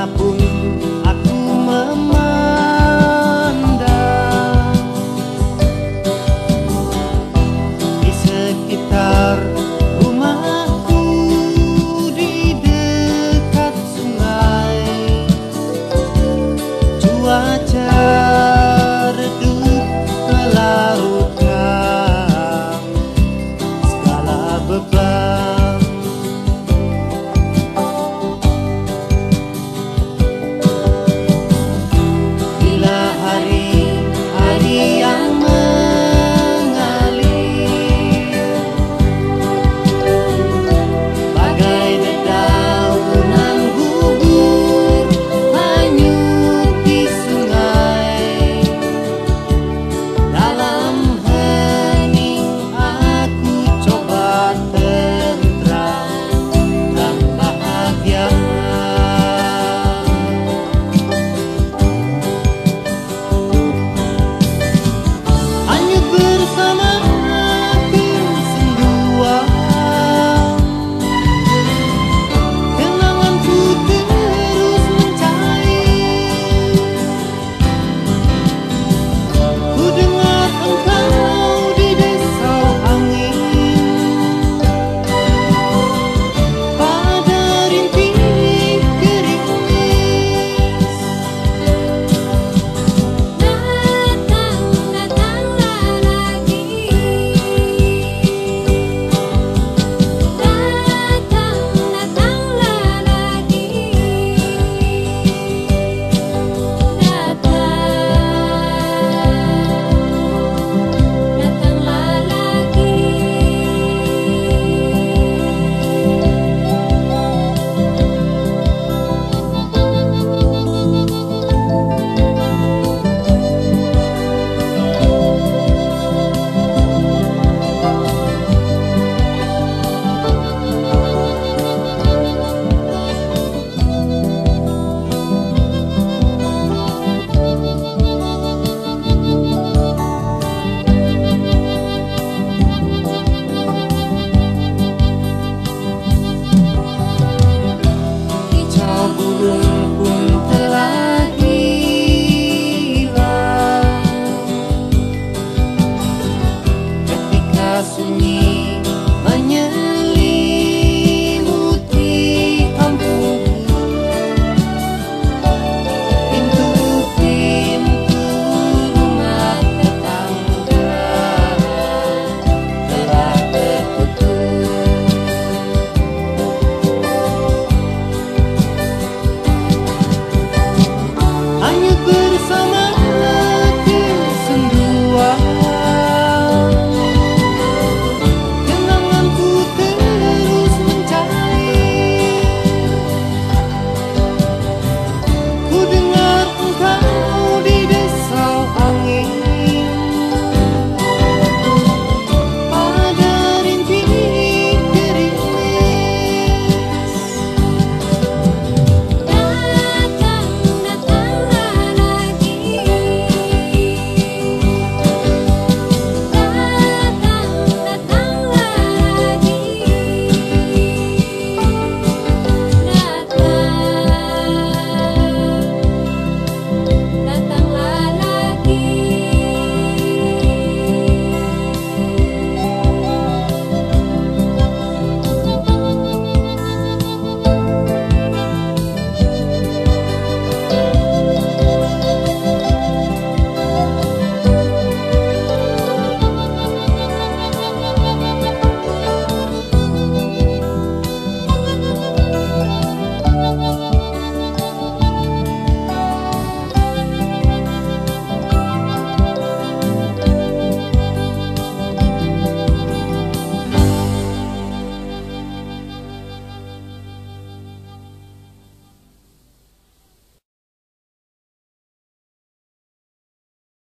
di mana pun aku memandang. Di sekitar rumahku di dekat sungai Cuaca